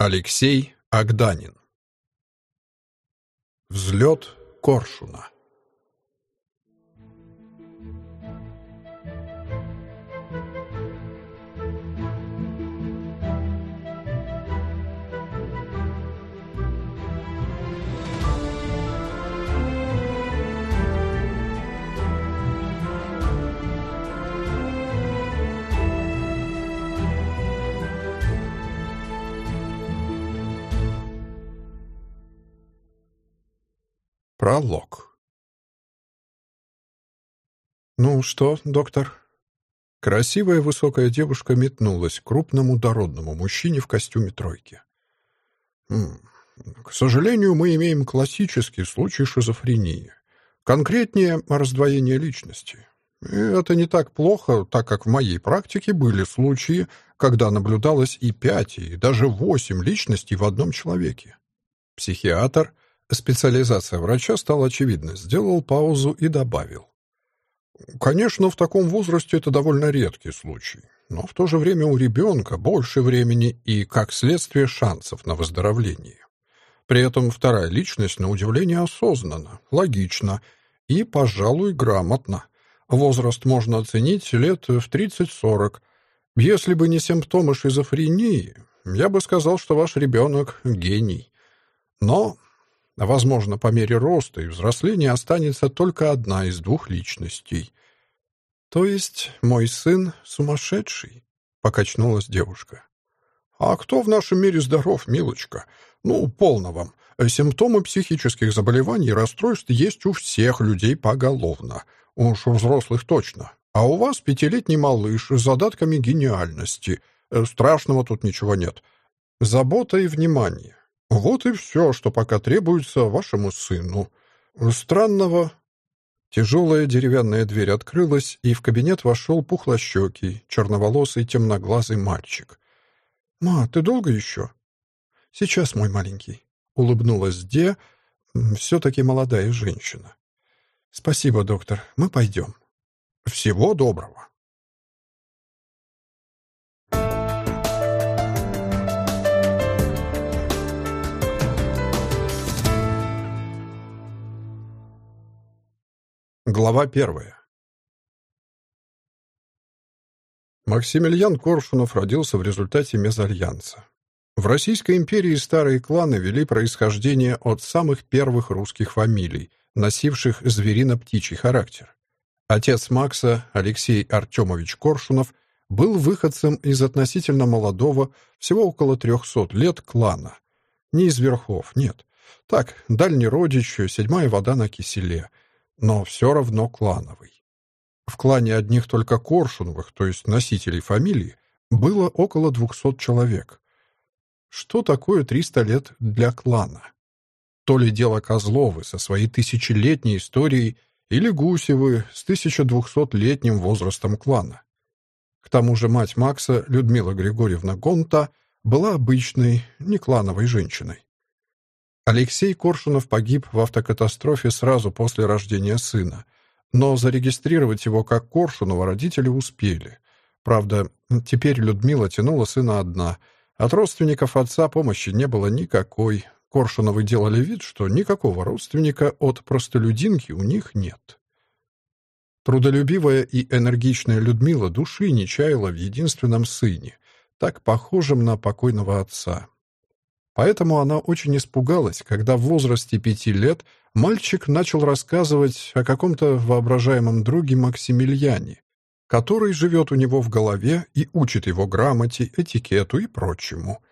Алексей Агданин. Взлет коршуна Пролог «Ну что, доктор?» Красивая высокая девушка метнулась к крупному дородному мужчине в костюме тройки. «К сожалению, мы имеем классический случай шизофрении. Конкретнее — раздвоение личности. И это не так плохо, так как в моей практике были случаи, когда наблюдалось и пять, и даже восемь личностей в одном человеке. Психиатр — Специализация врача стала очевидной, сделал паузу и добавил. Конечно, в таком возрасте это довольно редкий случай, но в то же время у ребенка больше времени и, как следствие, шансов на выздоровление. При этом вторая личность, на удивление, осознанна, логична и, пожалуй, грамотна. Возраст можно оценить лет в 30-40. Если бы не симптомы шизофрении, я бы сказал, что ваш ребенок — гений. Но Возможно, по мере роста и взросления останется только одна из двух личностей. То есть мой сын сумасшедший, покачнулась девушка. А кто в нашем мире здоров, милочка? Ну, полно вам. Симптомы психических заболеваний и расстройств есть у всех людей поголовно. Уж у взрослых точно. А у вас пятилетний малыш с задатками гениальности. Страшного тут ничего нет. Забота и внимание. Вот и все, что пока требуется вашему сыну. Странного...» Тяжелая деревянная дверь открылась, и в кабинет вошел пухлощекий, черноволосый, темноглазый мальчик. «Ма, ты долго еще?» «Сейчас, мой маленький», — улыбнулась Де, все-таки молодая женщина. «Спасибо, доктор, мы пойдем». «Всего доброго». Глава первая. Максимилиан Коршунов родился в результате мезальянса. В Российской империи старые кланы вели происхождение от самых первых русских фамилий, носивших зверино-птичий характер. Отец Макса, Алексей Артемович Коршунов, был выходцем из относительно молодого, всего около 300 лет, клана. Не из верхов, нет. Так, дальний родич, седьмая вода на киселе — но все равно клановый. В клане одних только Коршуновых, то есть носителей фамилии, было около двухсот человек. Что такое триста лет для клана? То ли дело Козловы со своей тысячелетней историей или Гусевы с 1200-летним возрастом клана. К тому же мать Макса, Людмила Григорьевна Гонта, была обычной, не клановой женщиной. Алексей Коршунов погиб в автокатастрофе сразу после рождения сына, но зарегистрировать его как Коршунова родители успели. Правда, теперь Людмила тянула сына одна. От родственников отца помощи не было никакой. Коршуновы делали вид, что никакого родственника от простолюдинки у них нет. Трудолюбивая и энергичная Людмила души не чаяла в единственном сыне, так похожем на покойного отца. Поэтому она очень испугалась, когда в возрасте пяти лет мальчик начал рассказывать о каком-то воображаемом друге Максимилиане, который живет у него в голове и учит его грамоте, этикету и прочему.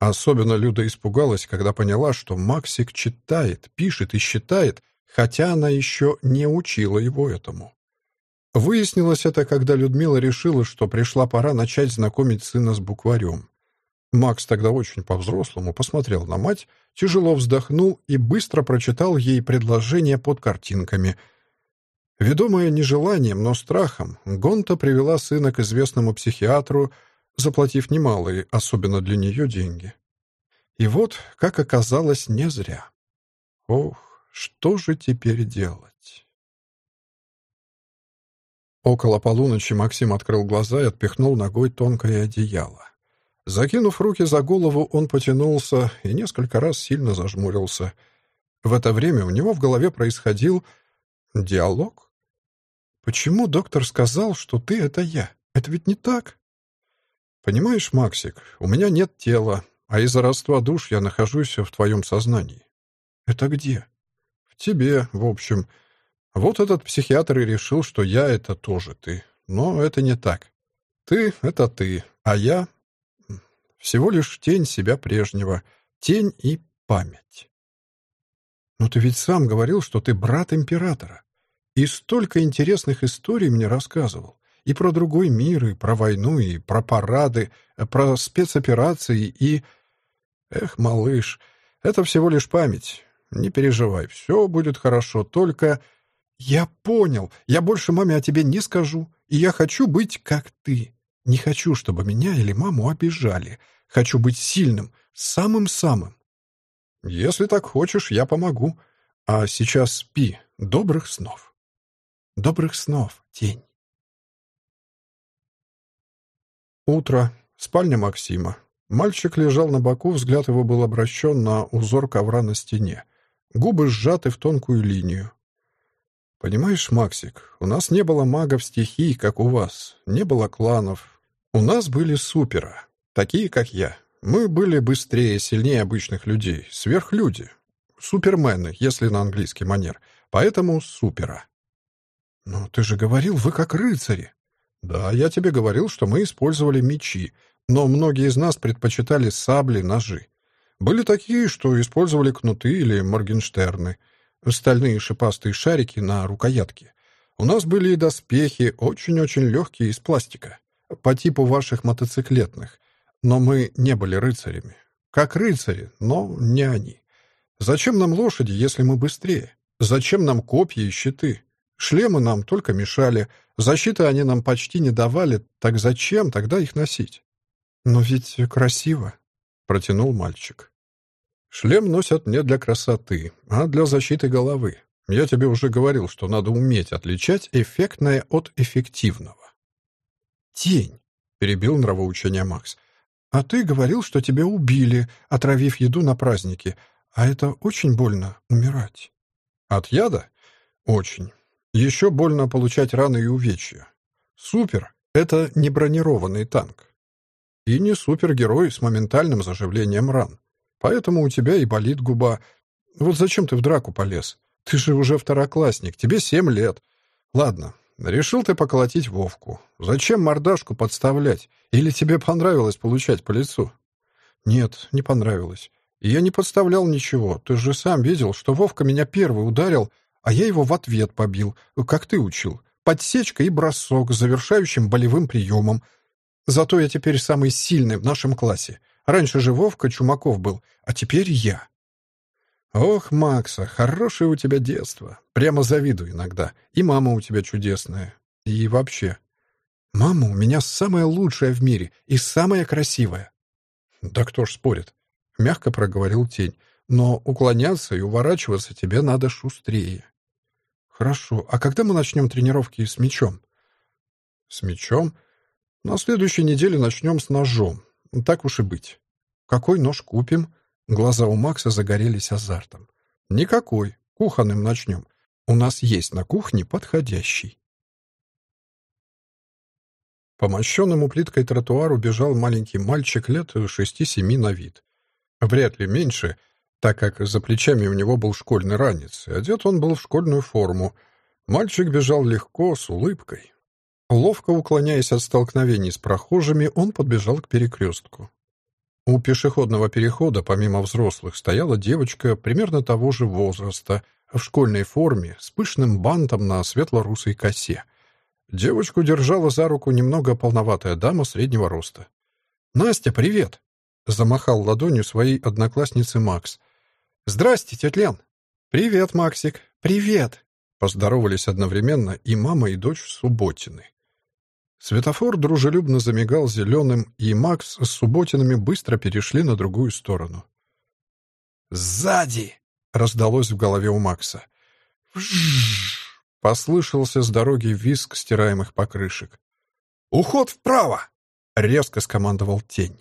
Особенно Люда испугалась, когда поняла, что Максик читает, пишет и считает, хотя она еще не учила его этому. Выяснилось это, когда Людмила решила, что пришла пора начать знакомить сына с букварем. Макс тогда очень по-взрослому посмотрел на мать, тяжело вздохнул и быстро прочитал ей предложение под картинками. Ведомая не желанием, но страхом, Гонта привела сына к известному психиатру, заплатив немалые, особенно для нее, деньги. И вот, как оказалось, не зря. Ох, что же теперь делать? Около полуночи Максим открыл глаза и отпихнул ногой тонкое одеяло. Закинув руки за голову, он потянулся и несколько раз сильно зажмурился. В это время у него в голове происходил диалог. «Почему доктор сказал, что ты — это я? Это ведь не так?» «Понимаешь, Максик, у меня нет тела, а из-за родства душ я нахожусь в твоем сознании». «Это где?» «В тебе, в общем. Вот этот психиатр и решил, что я — это тоже ты. Но это не так. Ты — это ты, а я — всего лишь тень себя прежнего, тень и память». «Но ты ведь сам говорил, что ты брат императора. И столько интересных историй мне рассказывал. И про другой мир, и про войну, и про парады, про спецоперации, и... Эх, малыш, это всего лишь память. Не переживай, все будет хорошо, только... Я понял, я больше маме о тебе не скажу, и я хочу быть как ты. Не хочу, чтобы меня или маму обижали. Хочу быть сильным, самым-самым. Если так хочешь, я помогу. А сейчас спи. Добрых снов. Добрых снов, тень. Утро. Спальня Максима. Мальчик лежал на боку, взгляд его был обращен на узор ковра на стене. Губы сжаты в тонкую линию. «Понимаешь, Максик, у нас не было магов стихий, как у вас. Не было кланов. У нас были супера, такие, как я. Мы были быстрее, сильнее обычных людей, сверхлюди. Супермены, если на английский манер. Поэтому супера». «Но ты же говорил, вы как рыцари», да, я тебе говорил, что мы использовали мечи, но многие из нас предпочитали сабли, ножи. Были такие, что использовали кнуты или моргенштерны, стальные шипастые шарики на рукоятке. У нас были и доспехи, очень-очень легкие, из пластика, по типу ваших мотоциклетных. Но мы не были рыцарями. Как рыцари, но не они. Зачем нам лошади, если мы быстрее? Зачем нам копья и щиты? Шлемы нам только мешали, защиты они нам почти не давали, так зачем тогда их носить? Но ведь красиво, протянул мальчик. Шлем носят не для красоты, а для защиты головы. Я тебе уже говорил, что надо уметь отличать эффектное от эффективного. Тень, перебил нравоучение Макс. А ты говорил, что тебя убили, отравив еду на празднике. А это очень больно — умирать. От яда? Очень. Еще больно получать раны и увечья. Супер — это не бронированный танк. И не супергерой с моментальным заживлением ран. Поэтому у тебя и болит губа. Вот зачем ты в драку полез? Ты же уже второклассник, тебе семь лет. Ладно, решил ты поколотить Вовку. Зачем мордашку подставлять? Или тебе понравилось получать по лицу? Нет, не понравилось. Я не подставлял ничего. Ты же сам видел, что Вовка меня первый ударил, а я его в ответ побил, как ты учил. Подсечка и бросок с завершающим болевым приемом. Зато я теперь самый сильный в нашем классе. Раньше же Вовка Чумаков был, а теперь я. Ох, Макса, хорошее у тебя детство. Прямо завидую иногда. И мама у тебя чудесная. И вообще. Мама у меня самая лучшая в мире и самая красивая. Да кто ж спорит? Мягко проговорил тень. Но уклоняться и уворачиваться тебе надо шустрее. Хорошо. А когда мы начнем тренировки с мечом? С мечом? На следующей неделе начнем с ножом. Так уж и быть. Какой нож купим? Глаза у Макса загорелись азартом. Никакой. Кухонным начнем. У нас есть на кухне подходящий. По мощенному плиткой тротуару бежал маленький мальчик лет шести-семи на вид. Вряд ли меньше, так как за плечами у него был школьный ранец, и одет он был в школьную форму. Мальчик бежал легко, с улыбкой. Ловко уклоняясь от столкновений с прохожими, он подбежал к перекрестку. У пешеходного перехода, помимо взрослых, стояла девочка примерно того же возраста, в школьной форме, с пышным бантом на светло-русой косе. Девочку держала за руку немного полноватая дама среднего роста. «Настя, привет!» — замахал ладонью своей одноклассницы Макс. «Здрасте, тетя Лен!» «Привет, Максик!» «Привет!» Поздоровались одновременно и мама, и дочь Субботины. Светофор дружелюбно замигал зеленым, и Макс с Субботинами быстро перешли на другую сторону. «Сзади!» — раздалось в голове у Макса. «Вжжж!» — послышался с дороги визг стираемых покрышек. «Уход вправо!» — резко скомандовал тень.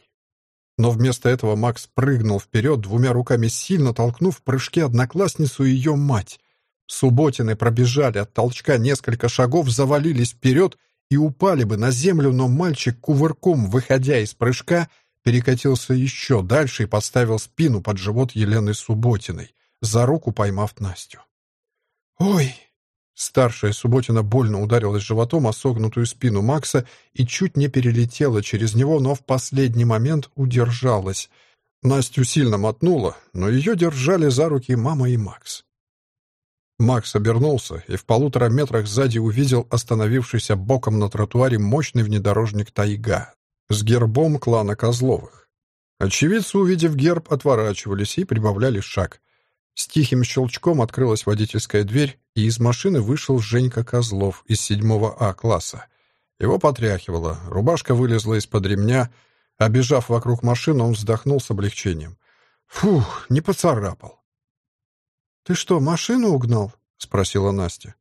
Но вместо этого Макс прыгнул вперед, двумя руками сильно толкнув в прыжке одноклассницу и ее мать. Субботины пробежали от толчка несколько шагов, завалились вперед и упали бы на землю, но мальчик, кувырком выходя из прыжка, перекатился еще дальше и подставил спину под живот Елены Субботиной, за руку поймав Настю. «Ой!» Старшая Субботина больно ударилась животом о согнутую спину Макса и чуть не перелетела через него, но в последний момент удержалась. Настю сильно мотнула, но ее держали за руки мама и Макс. Макс обернулся и в полутора метрах сзади увидел остановившийся боком на тротуаре мощный внедорожник «Тайга» с гербом клана Козловых. Очевидцы, увидев герб, отворачивались и прибавляли шаг. С тихим щелчком открылась водительская дверь, и из машины вышел Женька Козлов из седьмого А класса. Его потряхивало, рубашка вылезла из-под ремня. Обежав вокруг машины, он вздохнул с облегчением. «Фух, не поцарапал». «Ты что, машину угнал?» — спросила Настя.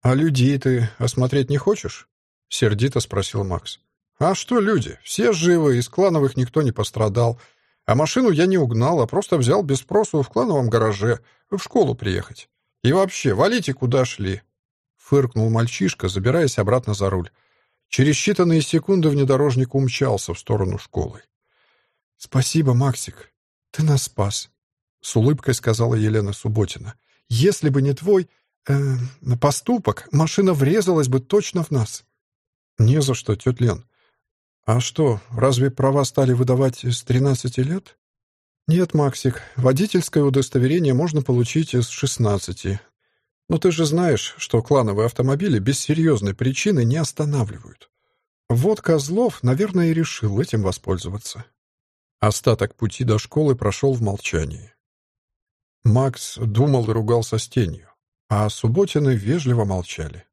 «А людей ты осмотреть не хочешь?» — сердито спросил Макс. «А что люди? Все живы, из клановых никто не пострадал. А машину я не угнал, а просто взял без спросу в клановом гараже, в школу приехать. И вообще, валите, куда шли!» Фыркнул мальчишка, забираясь обратно за руль. Через считанные секунды внедорожник умчался в сторону школы. «Спасибо, Максик, ты нас спас», с улыбкой сказала Елена Субботина. «Если бы не твой э, поступок, машина врезалась бы точно в нас». «Не за что, тетя Лен. А что, разве права стали выдавать с 13 лет?» «Нет, Максик, водительское удостоверение можно получить с 16. Но ты же знаешь, что клановые автомобили без серьезной причины не останавливают. Вот Козлов, наверное, и решил этим воспользоваться». Остаток пути до школы прошел в молчании. Макс думал и ругался с тенью, а Субботины вежливо молчали.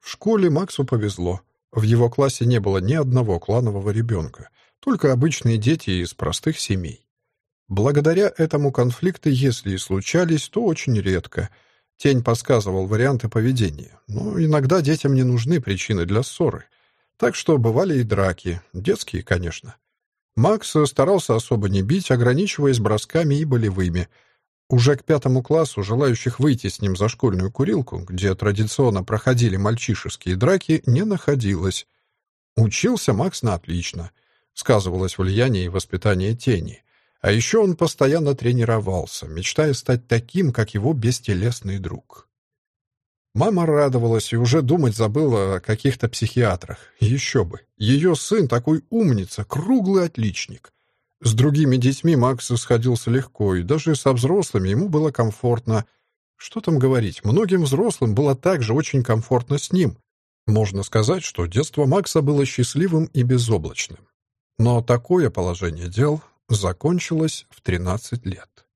В школе Максу повезло. В его классе не было ни одного кланового ребенка, только обычные дети из простых семей. Благодаря этому конфликты, если и случались, то очень редко. Тень подсказывал варианты поведения, но иногда детям не нужны причины для ссоры. Так что бывали и драки, детские, конечно. Макс старался особо не бить, ограничиваясь бросками и болевыми. Уже к пятому классу желающих выйти с ним за школьную курилку, где традиционно проходили мальчишеские драки, не находилось. Учился Макс на отлично. Сказывалось влияние и воспитание тени. А еще он постоянно тренировался, мечтая стать таким, как его бестелесный друг. Мама радовалась и уже думать забыла о каких-то психиатрах. Еще бы. Ее сын такой умница, круглый отличник. С другими детьми Макс сходился легко, и даже со взрослыми ему было комфортно. Что там говорить, многим взрослым было также очень комфортно с ним. Можно сказать, что детство Макса было счастливым и безоблачным. Но такое положение дел закончилось в 13 лет.